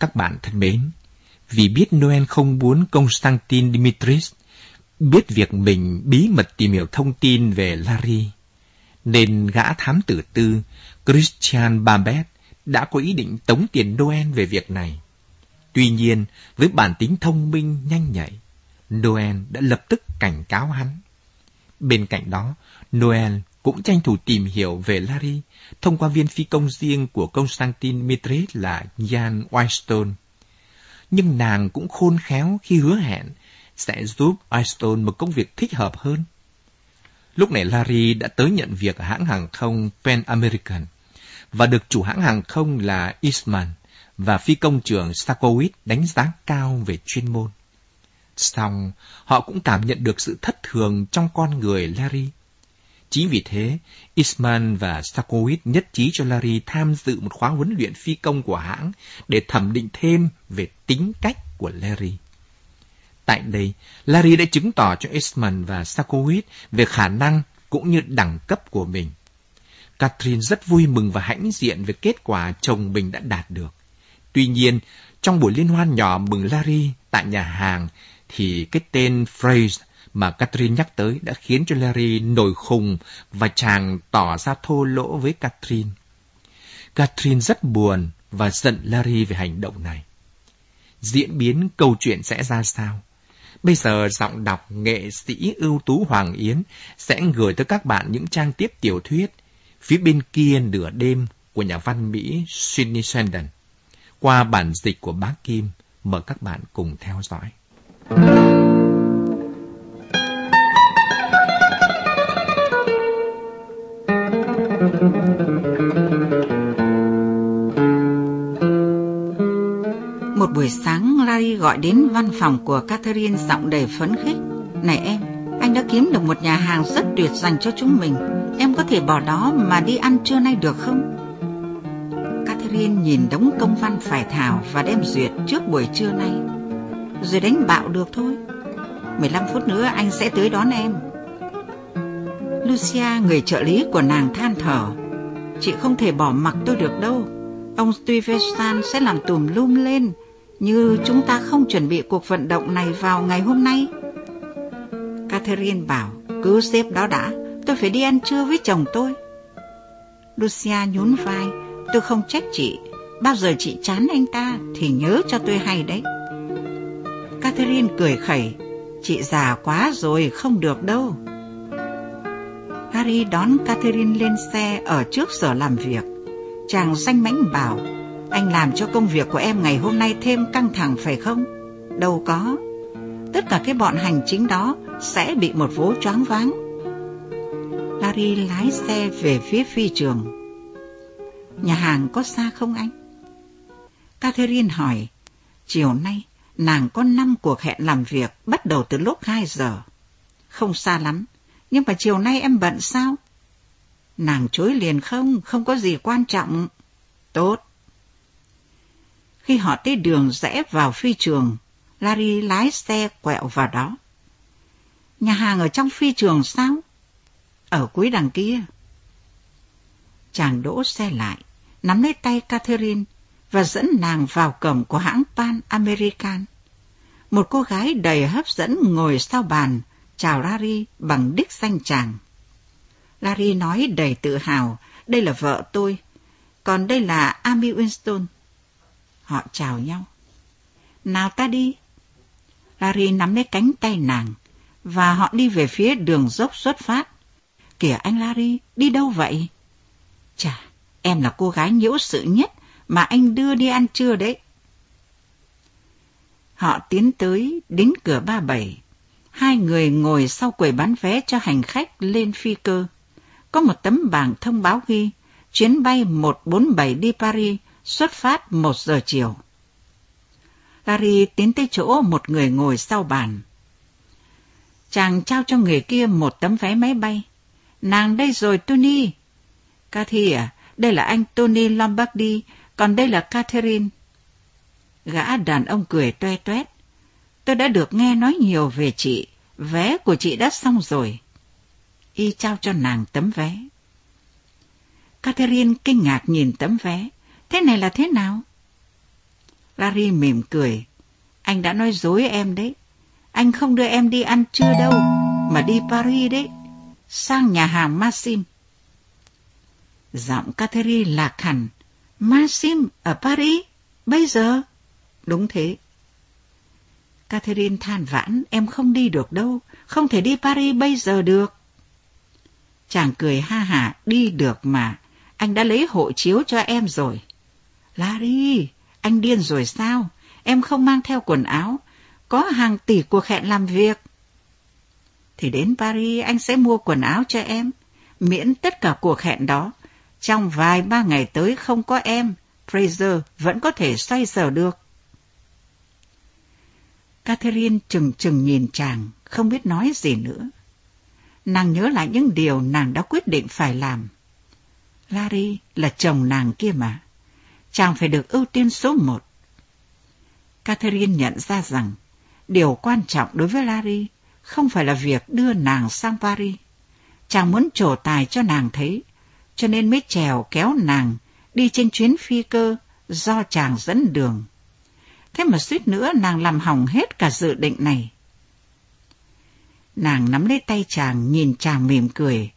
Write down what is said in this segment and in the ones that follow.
Các bạn thân mến, vì biết Noel không muốn Konstantin Dimitris biết việc mình bí mật tìm hiểu thông tin về Larry, nên gã thám tử tư Christian Babet đã có ý định tống tiền Noel về việc này. Tuy nhiên, với bản tính thông minh nhanh nhạy, Noel đã lập tức cảnh cáo hắn. Bên cạnh đó, Noel cũng tranh thủ tìm hiểu về Larry thông qua viên phi công riêng của Constantine Mitre là Jan Weinstein. Nhưng nàng cũng khôn khéo khi hứa hẹn sẽ giúp Weinstein một công việc thích hợp hơn. Lúc này Larry đã tới nhận việc ở hãng hàng không Pan American và được chủ hãng hàng không là Eastman và phi công trưởng Stakowicz đánh giá cao về chuyên môn. Xong, họ cũng cảm nhận được sự thất thường trong con người Larry. Chính vì thế, Isman và Stakowicz nhất trí cho Larry tham dự một khóa huấn luyện phi công của hãng để thẩm định thêm về tính cách của Larry. Tại đây, Larry đã chứng tỏ cho Isman và Stakowicz về khả năng cũng như đẳng cấp của mình. Catherine rất vui mừng và hãnh diện về kết quả chồng mình đã đạt được. Tuy nhiên, trong buổi liên hoan nhỏ mừng Larry tại nhà hàng, thì cái tên Phrase mà Catherine nhắc tới đã khiến cho Larry nổi khùng và chàng tỏ ra thô lỗ với Catherine. Catherine rất buồn và giận Larry về hành động này. Diễn biến câu chuyện sẽ ra sao? Bây giờ giọng đọc nghệ sĩ ưu tú Hoàng Yến sẽ gửi tới các bạn những trang tiếp tiểu thuyết phía bên kia nửa đêm của nhà văn Mỹ Sidney Sheldon qua bản dịch của bác Kim. Mời các bạn cùng theo dõi. Gọi đến văn phòng của Catherine giọng đầy phấn khích. Này em, anh đã kiếm được một nhà hàng rất tuyệt dành cho chúng mình. Em có thể bỏ đó mà đi ăn trưa nay được không? Catherine nhìn đống công văn phải thảo và đem duyệt trước buổi trưa nay. Rồi đánh bạo được thôi. 15 phút nữa anh sẽ tới đón em. Lucia, người trợ lý của nàng than thở. Chị không thể bỏ mặc tôi được đâu. Ông Stuyvesant sẽ làm tùm lum lên như chúng ta không chuẩn bị cuộc vận động này vào ngày hôm nay. Catherine bảo, cứ xếp đó đã, tôi phải đi ăn trưa với chồng tôi. Lucia nhún vai, tôi không trách chị, bao giờ chị chán anh ta thì nhớ cho tôi hay đấy. Catherine cười khẩy, chị già quá rồi, không được đâu. Harry đón Catherine lên xe ở trước sở làm việc. Chàng xanh mãnh bảo, anh làm cho công việc của em ngày hôm nay thêm căng thẳng phải không? Đâu có. Tất cả cái bọn hành chính đó sẽ bị một vố choáng váng. Larry lái xe về phía phi trường. Nhà hàng có xa không anh? Catherine hỏi, chiều nay nàng có năm cuộc hẹn làm việc bắt đầu từ lúc 2 giờ. Không xa lắm, nhưng mà chiều nay em bận sao? Nàng chối liền không, không có gì quan trọng. Tốt. Khi họ tới đường rẽ vào phi trường, Larry lái xe quẹo vào đó. Nhà hàng ở trong phi trường sao? Ở cuối đằng kia. Chàng đỗ xe lại, nắm lấy tay Catherine và dẫn nàng vào cổng của hãng Pan American. Một cô gái đầy hấp dẫn ngồi sau bàn, chào Larry bằng đích danh chàng. Larry nói đầy tự hào, đây là vợ tôi, còn đây là Amy Winston. Họ chào nhau. Nào ta đi. Larry nắm lấy cánh tay nàng, và họ đi về phía đường dốc xuất phát. Kìa anh Larry, đi đâu vậy? Chà, em là cô gái nhiễu sự nhất mà anh đưa đi ăn trưa đấy. Họ tiến tới đến cửa ba bảy. Hai người ngồi sau quầy bán vé cho hành khách lên phi cơ. Có một tấm bảng thông báo ghi chuyến bay 147 đi Paris xuất phát một giờ chiều. Larry tiến tới chỗ một người ngồi sau bàn. Chàng trao cho người kia một tấm vé máy bay. Nàng đây rồi Tony. Cathy à, đây là anh Tony Lombardi, còn đây là Catherine. Gã đàn ông cười toe toét. Tôi đã được nghe nói nhiều về chị, vé của chị đã xong rồi. Y trao cho nàng tấm vé. Catherine kinh ngạc nhìn tấm vé. Thế này là thế nào? Larry mỉm cười. Anh đã nói dối em đấy. Anh không đưa em đi ăn trưa đâu, mà đi Paris đấy. Sang nhà hàng Maxim. Giọng Catherine lạc hẳn. Maxim ở Paris? Bây giờ? Đúng thế. Catherine than vãn, em không đi được đâu, không thể đi Paris bây giờ được. Chàng cười ha hả, đi được mà, anh đã lấy hộ chiếu cho em rồi. Larry, anh điên rồi sao? Em không mang theo quần áo, có hàng tỷ cuộc hẹn làm việc. Thì đến Paris anh sẽ mua quần áo cho em, miễn tất cả cuộc hẹn đó. Trong vài ba ngày tới không có em, Fraser vẫn có thể xoay sở được. Catherine chừng chừng nhìn chàng, không biết nói gì nữa. Nàng nhớ lại những điều nàng đã quyết định phải làm. Larry là chồng nàng kia mà. Chàng phải được ưu tiên số một. Catherine nhận ra rằng điều quan trọng đối với Larry không phải là việc đưa nàng sang Paris. Chàng muốn trổ tài cho nàng thấy, cho nên mới trèo kéo nàng đi trên chuyến phi cơ do chàng dẫn đường. Thế mà suýt nữa nàng làm hỏng hết cả dự định này. Nàng nắm lấy tay chàng, nhìn chàng mỉm cười.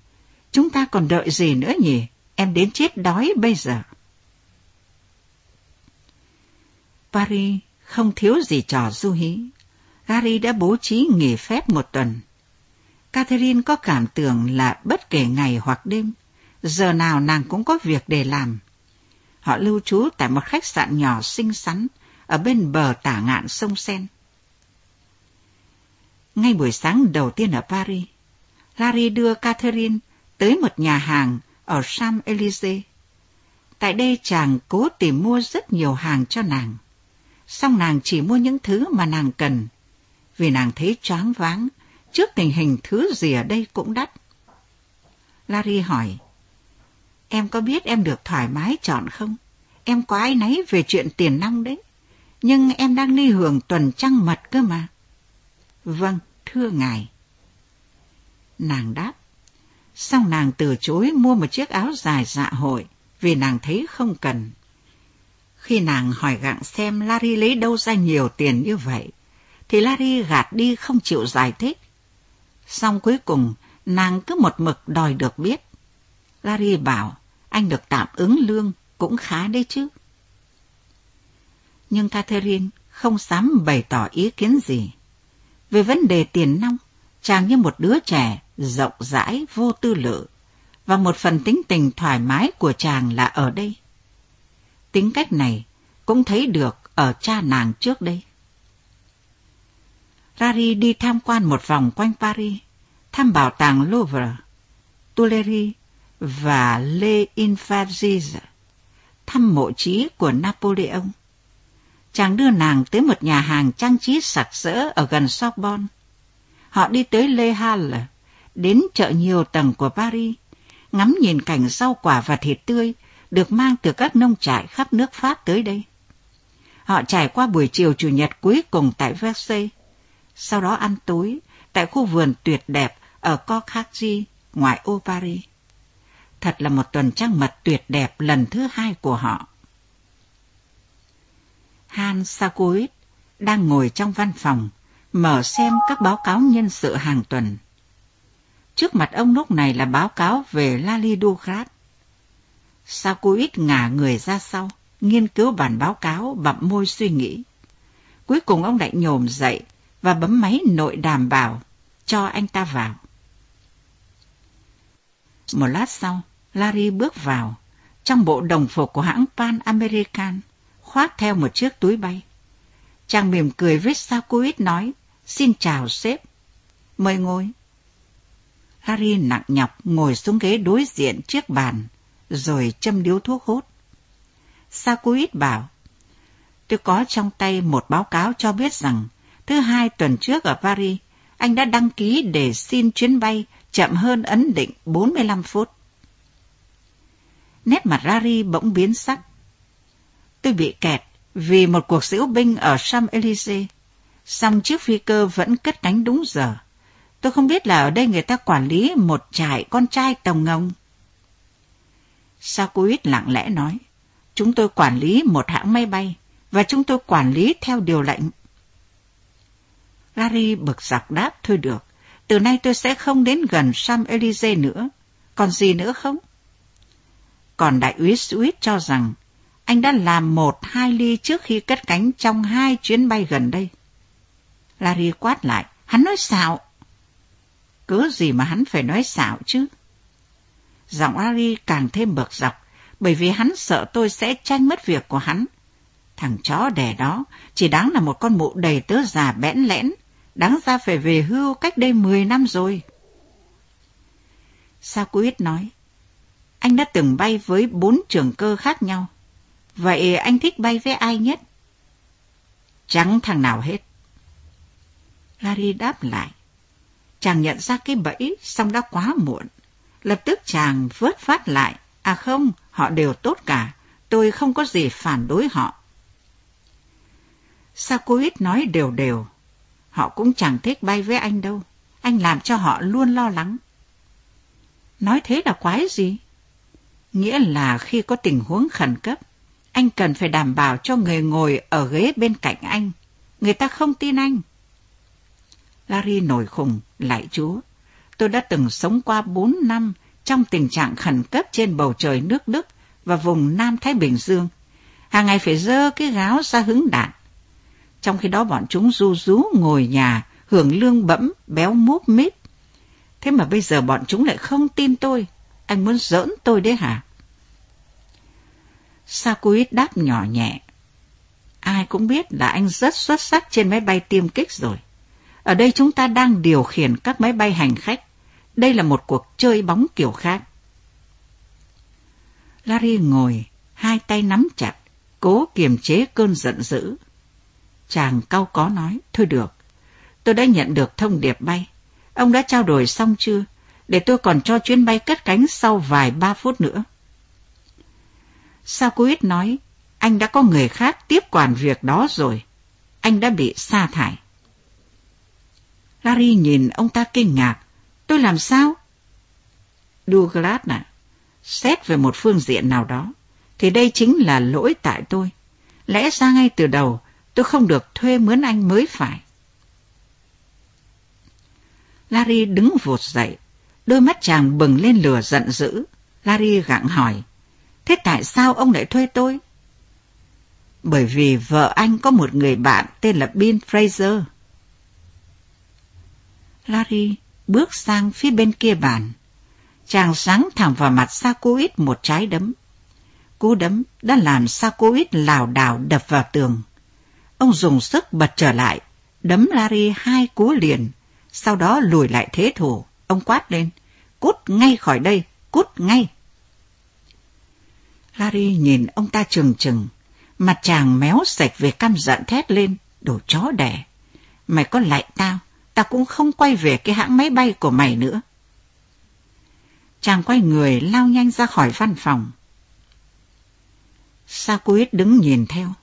Chúng ta còn đợi gì nữa nhỉ? Em đến chết đói bây giờ. Paris không thiếu gì trò du hí. Gary đã bố trí nghỉ phép một tuần. Catherine có cảm tưởng là bất kể ngày hoặc đêm, giờ nào nàng cũng có việc để làm. Họ lưu trú tại một khách sạn nhỏ xinh xắn ở bên bờ tả ngạn sông Sen. Ngay buổi sáng đầu tiên ở Paris, Larry đưa Catherine tới một nhà hàng ở Champs-Élysées. Tại đây chàng cố tìm mua rất nhiều hàng cho nàng song nàng chỉ mua những thứ mà nàng cần, vì nàng thấy choáng váng trước tình hình thứ gì ở đây cũng đắt. Larry hỏi, em có biết em được thoải mái chọn không? Em có ai nấy về chuyện tiền nong đấy nhưng em đang đi hưởng tuần trăng mật cơ mà. Vâng, thưa ngài. Nàng đáp. song nàng từ chối mua một chiếc áo dài dạ hội vì nàng thấy không cần. Khi nàng hỏi gặng xem Larry lấy đâu ra nhiều tiền như vậy, thì Larry gạt đi không chịu giải thích. Xong cuối cùng, nàng cứ một mực đòi được biết. Larry bảo, anh được tạm ứng lương, cũng khá đấy chứ nhưng Catherine không dám bày tỏ ý kiến gì. Về vấn đề tiền nong, chàng như một đứa trẻ rộng rãi, vô tư lự, và một phần tính tình thoải mái của chàng là ở đây. Tính cách này cũng thấy được ở cha nàng trước đây. Rari đi tham quan một vòng quanh Paris, thăm bảo tàng Louvre, Tuileries và Le Invalides, thăm mộ trí của Napoleon chàng đưa nàng tới một nhà hàng trang trí sặc sỡ ở gần Sorbonne. Họ đi tới Le Halle, đến chợ nhiều tầng của Paris, ngắm nhìn cảnh rau quả và thịt tươi được mang từ các nông trại khắp nước Pháp tới đây. Họ trải qua buổi chiều Chủ nhật cuối cùng tại Versailles, sau đó ăn tối tại khu vườn tuyệt đẹp ở Corcaggi, ngoài ô Paris. Thật là một tuần trăng mật tuyệt đẹp lần thứ hai của họ. Han Sakoit đang ngồi trong văn phòng, mở xem các báo cáo nhân sự hàng tuần. Trước mặt ông lúc này là báo cáo về Lali Dugrat. Sakoit ngả người ra sau, nghiên cứu bản báo cáo bặm môi suy nghĩ. Cuối cùng ông lại nhổm dậy và bấm máy nội đàm bảo cho anh ta vào. Một lát sau, Larry bước vào, trong bộ đồng phục của hãng Pan American khoác theo một chiếc túi bay. Chàng mỉm cười với Sakuit nói, xin chào sếp. Mời ngồi. Harry nặng nhọc ngồi xuống ghế đối diện chiếc bàn, rồi châm điếu thuốc hút. Sakuit bảo, tôi có trong tay một báo cáo cho biết rằng thứ hai tuần trước ở Paris, anh đã đăng ký để xin chuyến bay chậm hơn ấn định 45 phút. Nét mặt Rari bỗng biến sắc tôi bị kẹt vì một cuộc diễu binh ở Champs-Élysées. Xong chiếc phi cơ vẫn cất cánh đúng giờ. Tôi không biết là ở đây người ta quản lý một trại con trai tổng ngồng. Sakuit lặng lẽ nói, chúng tôi quản lý một hãng máy bay, và chúng tôi quản lý theo điều lệnh. Larry bực dọc đáp thôi được, từ nay tôi sẽ không đến gần Sam Elise nữa. Còn gì nữa không? Còn đại úy Sweet cho rằng anh đã làm một hai ly trước khi cất cánh trong hai chuyến bay gần đây. Larry quát lại, hắn nói xạo. Cứ gì mà hắn phải nói xạo chứ? Giọng Ari càng thêm bực dọc, bởi vì hắn sợ tôi sẽ tranh mất việc của hắn. Thằng chó đẻ đó chỉ đáng là một con mụ đầy tớ già bẽn lẽn, đáng ra phải về hưu cách đây 10 năm rồi. Sao Quyết nói, anh đã từng bay với bốn trường cơ khác nhau. Vậy anh thích bay với ai nhất? Chẳng thằng nào hết. Larry đáp lại. Chàng nhận ra cái bẫy, xong đã quá muộn. Lập tức chàng vớt phát lại. À không, họ đều tốt cả. Tôi không có gì phản đối họ. Sao cô ít nói đều đều. Họ cũng chẳng thích bay với anh đâu. Anh làm cho họ luôn lo lắng. Nói thế là quái gì? Nghĩa là khi có tình huống khẩn cấp, anh cần phải đảm bảo cho người ngồi ở ghế bên cạnh anh. Người ta không tin anh. Larry nổi khùng, lại chúa. Tôi đã từng sống qua bốn năm trong tình trạng khẩn cấp trên bầu trời nước Đức và vùng Nam Thái Bình Dương. Hàng ngày phải dơ cái gáo ra hứng đạn. Trong khi đó bọn chúng du rú ngồi nhà, hưởng lương bẫm, béo múp mít. Thế mà bây giờ bọn chúng lại không tin tôi. Anh muốn giỡn tôi đấy hả? Sakuit đáp nhỏ nhẹ. Ai cũng biết là anh rất xuất sắc trên máy bay tiêm kích rồi. Ở đây chúng ta đang điều khiển các máy bay hành khách. Đây là một cuộc chơi bóng kiểu khác. Larry ngồi, hai tay nắm chặt, cố kiềm chế cơn giận dữ. Chàng cau có nói, thôi được, tôi đã nhận được thông điệp bay. Ông đã trao đổi xong chưa? Để tôi còn cho chuyến bay cất cánh sau vài ba phút nữa. Sakuit nói, anh đã có người khác tiếp quản việc đó rồi. Anh đã bị sa thải. Larry nhìn ông ta kinh ngạc. Tôi làm sao? Douglas à, xét về một phương diện nào đó, thì đây chính là lỗi tại tôi. Lẽ ra ngay từ đầu, tôi không được thuê mướn anh mới phải. Larry đứng vụt dậy, đôi mắt chàng bừng lên lửa giận dữ. Larry gặng hỏi, thế tại sao ông lại thuê tôi? Bởi vì vợ anh có một người bạn tên là Bill Fraser. Larry bước sang phía bên kia bàn. Chàng sáng thẳng vào mặt Sakuit một trái đấm. Cú đấm đã làm Sakuit lảo đảo đập vào tường. Ông dùng sức bật trở lại, đấm Larry hai cú liền, sau đó lùi lại thế thủ. Ông quát lên, cút ngay khỏi đây, cút ngay. Larry nhìn ông ta trừng trừng, mặt chàng méo sạch về căm giận thét lên, đồ chó đẻ. Mày có lại tao, ta cũng không quay về cái hãng máy bay của mày nữa. Chàng quay người lao nhanh ra khỏi văn phòng. Sakuit đứng nhìn theo.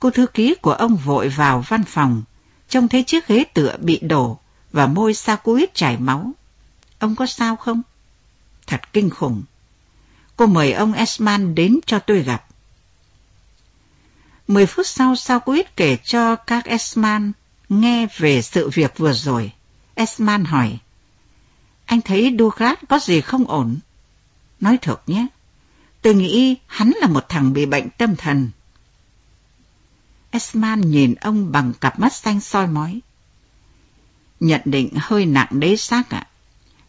Cô thư ký của ông vội vào văn phòng, trông thấy chiếc ghế tựa bị đổ và môi Sakuit chảy máu. Ông có sao không? Thật kinh khủng. Cô mời ông Esman đến cho tôi gặp. Mười phút sau Sakuit kể cho các Esman nghe về sự việc vừa rồi. Esman hỏi, anh thấy Douglas có gì không ổn? Nói thật nhé, tôi nghĩ hắn là một thằng bị bệnh tâm thần. Esman nhìn ông bằng cặp mắt xanh soi mói. Nhận định hơi nặng đấy xác ạ.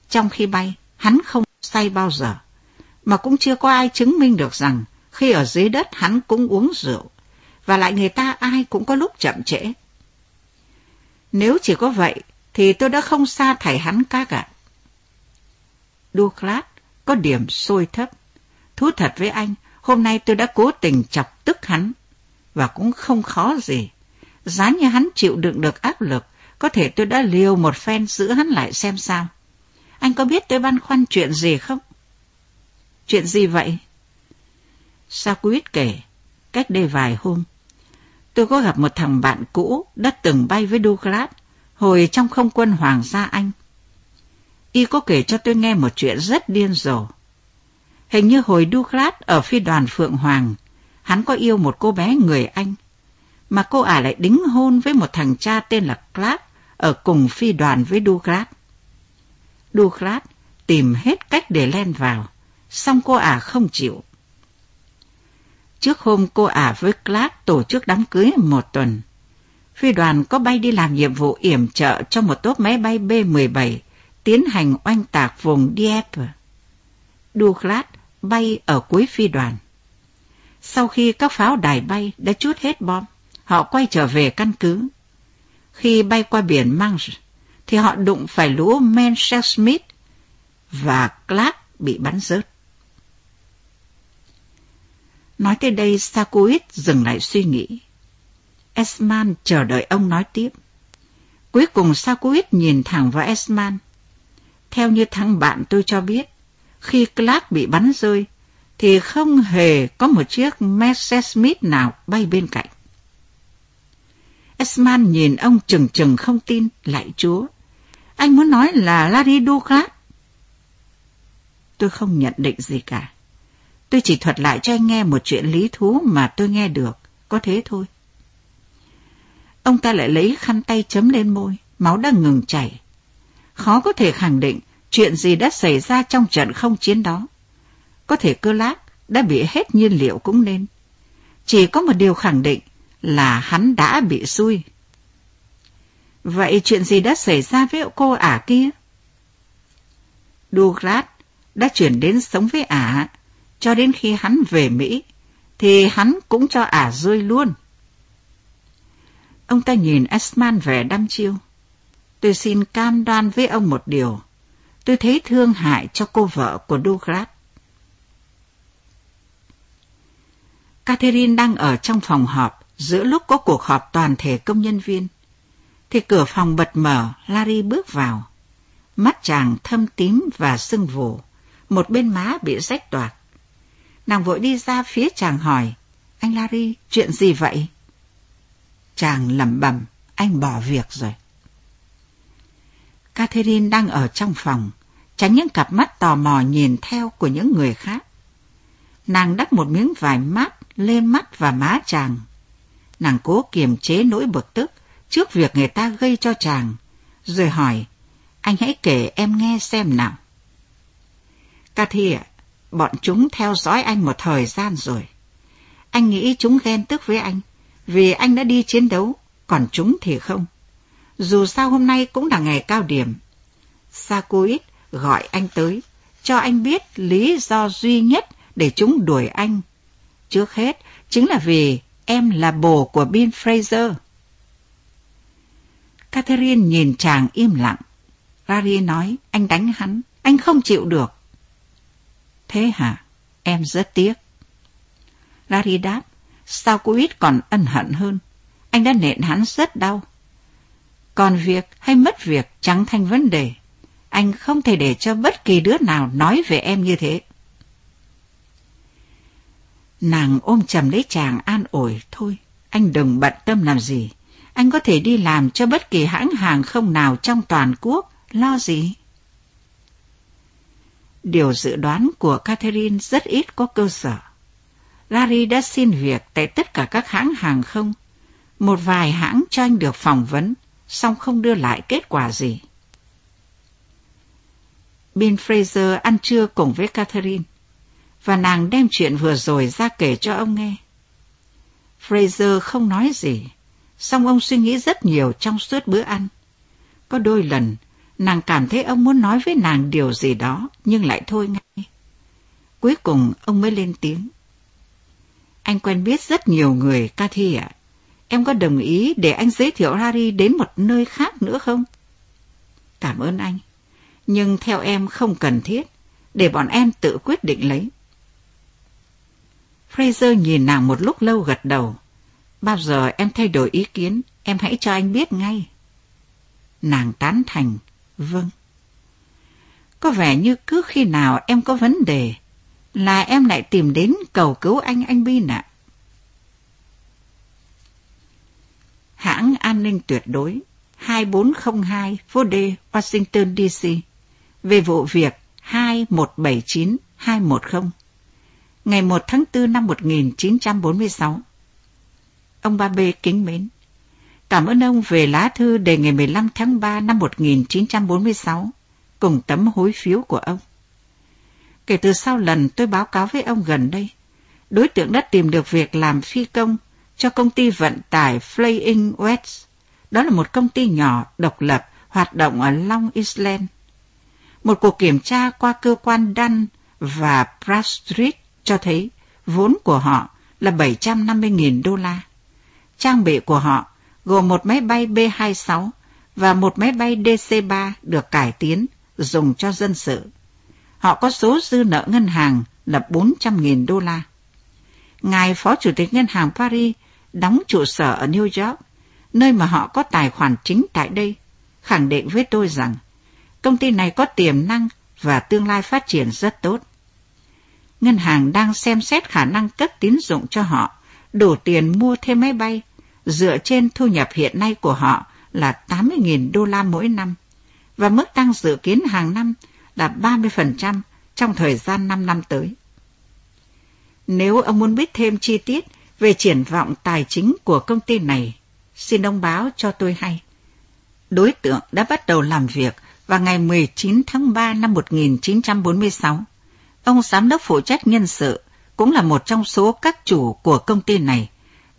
Trong khi bay, hắn không say bao giờ. Mà cũng chưa có ai chứng minh được rằng khi ở dưới đất hắn cũng uống rượu. Và lại người ta ai cũng có lúc chậm trễ. Nếu chỉ có vậy, thì tôi đã không xa thải hắn ca cả. Douglas có điểm sôi thấp. Thú thật với anh, hôm nay tôi đã cố tình chọc tức hắn, và cũng không khó gì. Giá như hắn chịu đựng được áp lực, có thể tôi đã liều một phen giữ hắn lại xem sao. Anh có biết tôi băn khoăn chuyện gì không? Chuyện gì vậy? Sakuit kể, cách đây vài hôm, tôi có gặp một thằng bạn cũ đã từng bay với Douglas hồi trong không quân Hoàng gia Anh. Y có kể cho tôi nghe một chuyện rất điên rồ. Hình như hồi Douglas ở phi đoàn Phượng Hoàng, hắn có yêu một cô bé người Anh, mà cô ả lại đính hôn với một thằng cha tên là Clark ở cùng phi đoàn với Douglas. Douglas tìm hết cách để len vào, song cô ả không chịu. Trước hôm cô ả với Clark tổ chức đám cưới một tuần, phi đoàn có bay đi làm nhiệm vụ yểm trợ cho một tốp máy bay B-17 tiến hành oanh tạc vùng Dieppe. Douglas bay ở cuối phi đoàn. Sau khi các pháo đài bay đã chút hết bom, họ quay trở về căn cứ. Khi bay qua biển Manche, thì họ đụng phải lũ Messerschmitt và Clark bị bắn rớt. Nói tới đây, Sakuit dừng lại suy nghĩ. Esman chờ đợi ông nói tiếp. Cuối cùng Sakuit nhìn thẳng vào Esman. Theo như thằng bạn tôi cho biết, khi Clark bị bắn rơi, thì không hề có một chiếc Messerschmitt nào bay bên cạnh. Esman nhìn ông chừng chừng không tin, lại chúa. Anh muốn nói là Larry Douglas. Tôi không nhận định gì cả. Tôi chỉ thuật lại cho anh nghe một chuyện lý thú mà tôi nghe được, có thế thôi. Ông ta lại lấy khăn tay chấm lên môi, máu đã ngừng chảy. Khó có thể khẳng định chuyện gì đã xảy ra trong trận không chiến đó. Có thể cơ lác đã bị hết nhiên liệu cũng nên. Chỉ có một điều khẳng định là hắn đã bị xui. Vậy chuyện gì đã xảy ra với cô ả kia? Douglas đã chuyển đến sống với ả, cho đến khi hắn về Mỹ, thì hắn cũng cho ả rơi luôn. Ông ta nhìn Esman vẻ đăm chiêu. Tôi xin cam đoan với ông một điều. Tôi thấy thương hại cho cô vợ của Douglas. Catherine đang ở trong phòng họp giữa lúc có cuộc họp toàn thể công nhân viên. Thì cửa phòng bật mở, Larry bước vào. Mắt chàng thâm tím và sưng vù, một bên má bị rách toạc. Nàng vội đi ra phía chàng hỏi, anh Larry, chuyện gì vậy? Chàng lẩm bẩm, anh bỏ việc rồi. Catherine đang ở trong phòng, tránh những cặp mắt tò mò nhìn theo của những người khác. Nàng đắp một miếng vải mát lên mắt và má chàng. Nàng cố kiềm chế nỗi bực tức trước việc người ta gây cho chàng, rồi hỏi, anh hãy kể em nghe xem nào. Cathy ạ, bọn chúng theo dõi anh một thời gian rồi. Anh nghĩ chúng ghen tức với anh, vì anh đã đi chiến đấu, còn chúng thì không. Dù sao hôm nay cũng là ngày cao điểm. Sakuit gọi anh tới, cho anh biết lý do duy nhất để chúng đuổi anh. Trước hết, chính là vì em là bồ của Bill Fraser. Catherine nhìn chàng im lặng. Rari nói, anh đánh hắn, anh không chịu được. Thế hả? Em rất tiếc. Larry đáp, sao cô ít còn ân hận hơn? Anh đã nện hắn rất đau. Còn việc hay mất việc chẳng thành vấn đề. Anh không thể để cho bất kỳ đứa nào nói về em như thế. Nàng ôm chầm lấy chàng an ủi, thôi, anh đừng bận tâm làm gì. Anh có thể đi làm cho bất kỳ hãng hàng không nào trong toàn quốc, lo gì? Điều dự đoán của Catherine rất ít có cơ sở. Larry đã xin việc tại tất cả các hãng hàng không. Một vài hãng cho anh được phỏng vấn, song không đưa lại kết quả gì. Bill Fraser ăn trưa cùng với Catherine và nàng đem chuyện vừa rồi ra kể cho ông nghe. Fraser không nói gì, song ông suy nghĩ rất nhiều trong suốt bữa ăn. Có đôi lần, nàng cảm thấy ông muốn nói với nàng điều gì đó, nhưng lại thôi ngay. Cuối cùng, ông mới lên tiếng. Anh quen biết rất nhiều người, Cathy ạ. Em có đồng ý để anh giới thiệu Harry đến một nơi khác nữa không? Cảm ơn anh. Nhưng theo em không cần thiết, để bọn em tự quyết định lấy. Fraser nhìn nàng một lúc lâu gật đầu. Bao giờ em thay đổi ý kiến, em hãy cho anh biết ngay. Nàng tán thành, vâng. Có vẻ như cứ khi nào em có vấn đề, là em lại tìm đến cầu cứu anh anh Bin ạ. Hãng an ninh tuyệt đối 2402 phố D, Washington DC về vụ việc 2179210 ngày 1 tháng 4 năm 1946. Ông Ba B kính mến. Cảm ơn ông về lá thư đề ngày 15 tháng 3 năm 1946 cùng tấm hối phiếu của ông. Kể từ sau lần tôi báo cáo với ông gần đây, đối tượng đã tìm được việc làm phi công cho công ty vận tải Flying West. Đó là một công ty nhỏ, độc lập, hoạt động ở Long Island. Một cuộc kiểm tra qua cơ quan Dunn và Bradstreet cho thấy vốn của họ là 750.000 đô la. Trang bị của họ gồm một máy bay B-26 và một máy bay DC-3 được cải tiến dùng cho dân sự. Họ có số dư nợ ngân hàng là 400.000 đô la. Ngài Phó Chủ tịch Ngân hàng Paris đóng trụ sở ở New York, nơi mà họ có tài khoản chính tại đây, khẳng định với tôi rằng công ty này có tiềm năng và tương lai phát triển rất tốt. Ngân hàng đang xem xét khả năng cấp tín dụng cho họ, đủ tiền mua thêm máy bay, dựa trên thu nhập hiện nay của họ là 80.000 đô la mỗi năm, và mức tăng dự kiến hàng năm là 30% trong thời gian 5 năm tới. Nếu ông muốn biết thêm chi tiết về triển vọng tài chính của công ty này, xin ông báo cho tôi hay. Đối tượng đã bắt đầu làm việc vào ngày 19 tháng 3 năm 1946. Ông giám đốc phụ trách nhân sự cũng là một trong số các chủ của công ty này,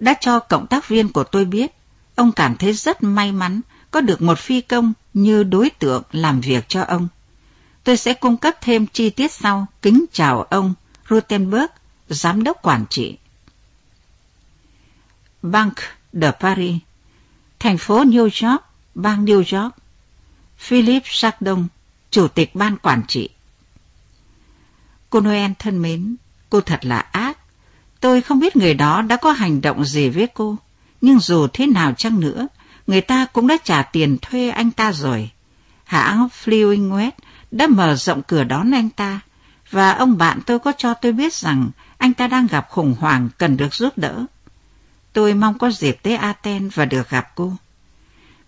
đã cho cộng tác viên của tôi biết ông cảm thấy rất may mắn có được một phi công như đối tượng làm việc cho ông. Tôi sẽ cung cấp thêm chi tiết sau. Kính chào ông Rutenberg, giám đốc quản trị. Bank de Paris, thành phố New York, bang New York. Philip Chardon, chủ tịch ban quản trị. Cô Noel thân mến, cô thật là ác. Tôi không biết người đó đã có hành động gì với cô, nhưng dù thế nào chăng nữa, người ta cũng đã trả tiền thuê anh ta rồi. Hãng Flying West đã mở rộng cửa đón anh ta, và ông bạn tôi có cho tôi biết rằng anh ta đang gặp khủng hoảng cần được giúp đỡ. Tôi mong có dịp tới Aten và được gặp cô.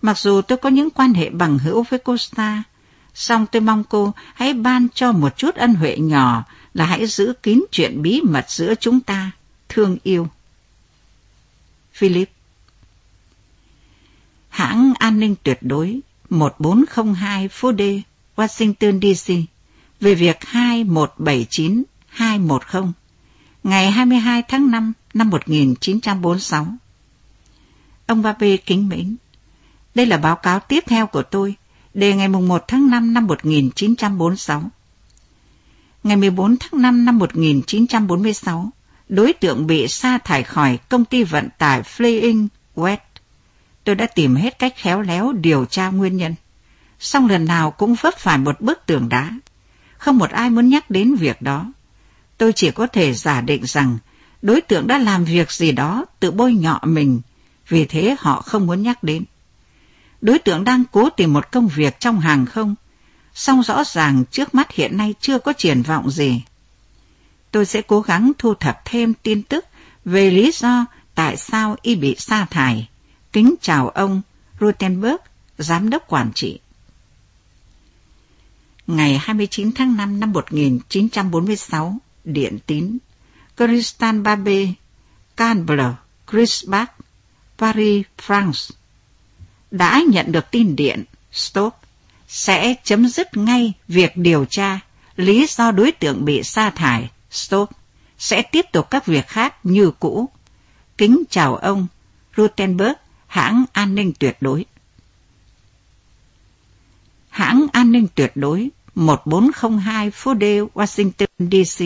Mặc dù tôi có những quan hệ bằng hữu với cô Costa, song tôi mong cô hãy ban cho một chút ân huệ nhỏ là hãy giữ kín chuyện bí mật giữa chúng ta, thương yêu. Philip Hãng an ninh tuyệt đối 1402 phố D, Washington DC về việc 2179210 ngày 22 tháng 5 năm 1946. Ông Ba Bê kính mến, đây là báo cáo tiếp theo của tôi đề ngày 1 tháng 5 năm 1946. Ngày 14 tháng 5 năm 1946, đối tượng bị sa thải khỏi công ty vận tải Flying West. Tôi đã tìm hết cách khéo léo điều tra nguyên nhân. Xong lần nào cũng vấp phải một bức tường đá. Không một ai muốn nhắc đến việc đó. Tôi chỉ có thể giả định rằng đối tượng đã làm việc gì đó tự bôi nhọ mình, vì thế họ không muốn nhắc đến. Đối tượng đang cố tìm một công việc trong hàng không, song rõ ràng trước mắt hiện nay chưa có triển vọng gì. Tôi sẽ cố gắng thu thập thêm tin tức về lý do tại sao y bị sa thải. Kính chào ông Rutenberg, Giám đốc Quản trị. Ngày 29 tháng 5 năm 1946, Điện Tín, Christian Babe, Canberra, Chrisbach, Paris, France, đã nhận được tin điện Stop sẽ chấm dứt ngay việc điều tra lý do đối tượng bị sa thải Stop sẽ tiếp tục các việc khác như cũ. Kính chào ông Rutenberg, hãng an ninh tuyệt đối. Hãng an ninh tuyệt đối 1402 phố D, Washington, D.C.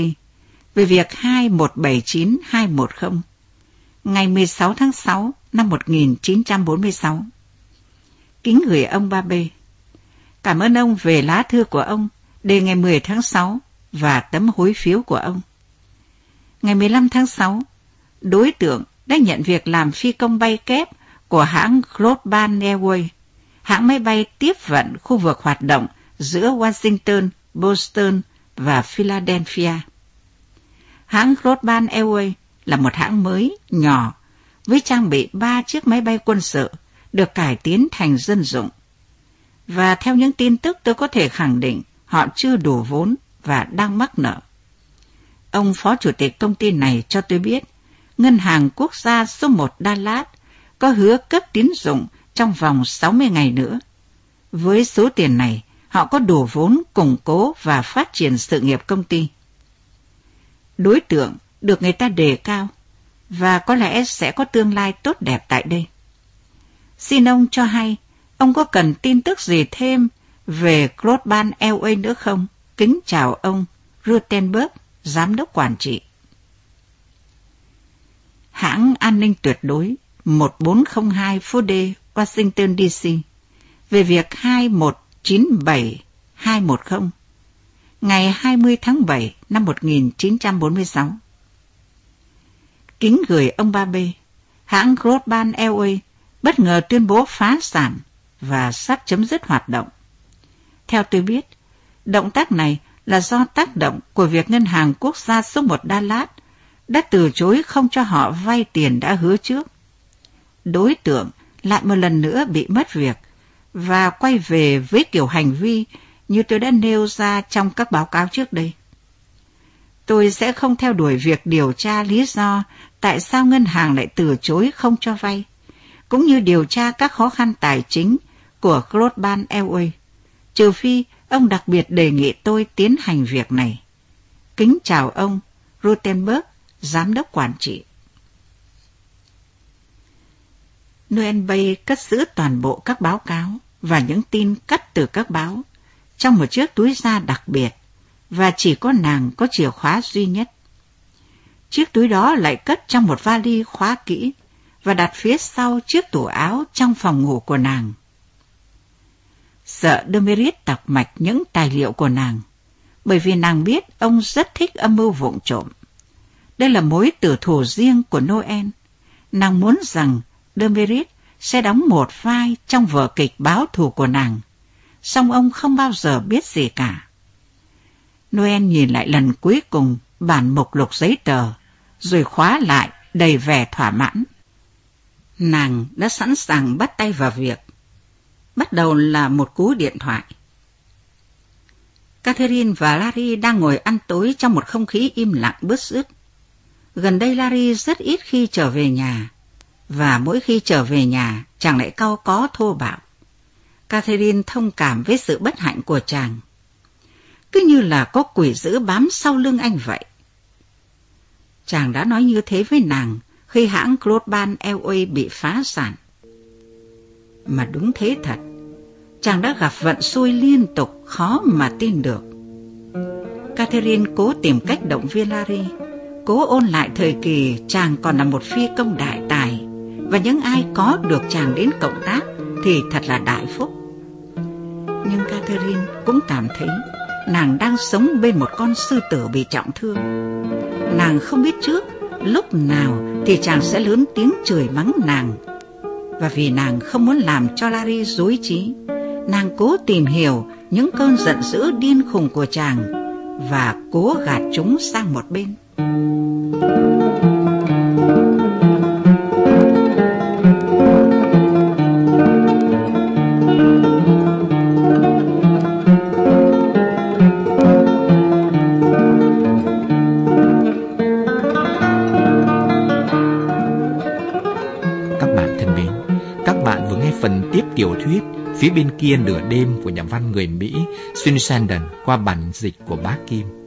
về việc 2179210 ngày 16 tháng 6 năm 1946. Kính gửi ông Ba B. Cảm ơn ông về lá thư của ông đề ngày 10 tháng 6 và tấm hối phiếu của ông. Ngày 15 tháng 6, đối tượng đã nhận việc làm phi công bay kép của hãng Global Airways, hãng máy bay tiếp vận khu vực hoạt động giữa Washington, Boston và Philadelphia. Hãng Global Airways là một hãng mới, nhỏ, với trang bị ba chiếc máy bay quân sự được cải tiến thành dân dụng. Và theo những tin tức tôi có thể khẳng định họ chưa đủ vốn và đang mắc nợ. Ông phó chủ tịch công ty này cho tôi biết, Ngân hàng Quốc gia số 1 Dallas có hứa cấp tín dụng trong vòng 60 ngày nữa. Với số tiền này, họ có đủ vốn củng cố và phát triển sự nghiệp công ty. Đối tượng được người ta đề cao và có lẽ sẽ có tương lai tốt đẹp tại đây. Xin ông cho hay, ông có cần tin tức gì thêm về Global LA nữa không? Kính chào ông, Rutenberg, Giám đốc Quản trị. Hãng an ninh tuyệt đối 1402 phố D, Washington DC về việc 2197210 ngày 20 tháng 7 năm 1946. Kính gửi ông Ba B, hãng Global Airways bất ngờ tuyên bố phá sản và sắp chấm dứt hoạt động. Theo tôi biết, động tác này là do tác động của việc Ngân hàng Quốc gia số 1 Lát đã từ chối không cho họ vay tiền đã hứa trước. Đối tượng lại một lần nữa bị mất việc và quay về với kiểu hành vi như tôi đã nêu ra trong các báo cáo trước đây. Tôi sẽ không theo đuổi việc điều tra lý do tại sao ngân hàng lại từ chối không cho vay, cũng như điều tra các khó khăn tài chính của Global Airways, trừ phi ông đặc biệt đề nghị tôi tiến hành việc này. Kính chào ông, Rutenberg, Giám đốc Quản trị. Noel Bay cất giữ toàn bộ các báo cáo và những tin cắt từ các báo trong một chiếc túi da đặc biệt và chỉ có nàng có chìa khóa duy nhất. Chiếc túi đó lại cất trong một vali khóa kỹ và đặt phía sau chiếc tủ áo trong phòng ngủ của nàng. Sợ Demerit đọc mạch những tài liệu của nàng, bởi vì nàng biết ông rất thích âm mưu vụng trộm. Đây là mối tử thù riêng của Noel. Nàng muốn rằng Demerit sẽ đóng một vai trong vở kịch báo thù của nàng, song ông không bao giờ biết gì cả. Noel nhìn lại lần cuối cùng bản mục lục giấy tờ, rồi khóa lại đầy vẻ thỏa mãn. Nàng đã sẵn sàng bắt tay vào việc. Bắt đầu là một cú điện thoại. Catherine và Larry đang ngồi ăn tối trong một không khí im lặng bứt rứt. Gần đây Larry rất ít khi trở về nhà, và mỗi khi trở về nhà chàng lại cau có thô bạo. Catherine thông cảm với sự bất hạnh của chàng. Cứ như là có quỷ dữ bám sau lưng anh vậy. Chàng đã nói như thế với nàng khi hãng Global Airways bị phá sản. Mà đúng thế thật, chàng đã gặp vận xui liên tục khó mà tin được. Catherine cố tìm cách động viên Larry, cố ôn lại thời kỳ chàng còn là một phi công đại tài và những ai có được chàng đến cộng tác thì thật là đại phúc. Nhưng Catherine cũng cảm thấy nàng đang sống bên một con sư tử bị trọng thương. Nàng không biết trước lúc nào thì chàng sẽ lớn tiếng chửi mắng nàng. Và vì nàng không muốn làm cho Larry dối trí, nàng cố tìm hiểu những cơn giận dữ điên khùng của chàng và cố gạt chúng sang một bên. Phía bên kia nửa đêm của nhà văn người Mỹ Susan qua bản dịch của bác Kim.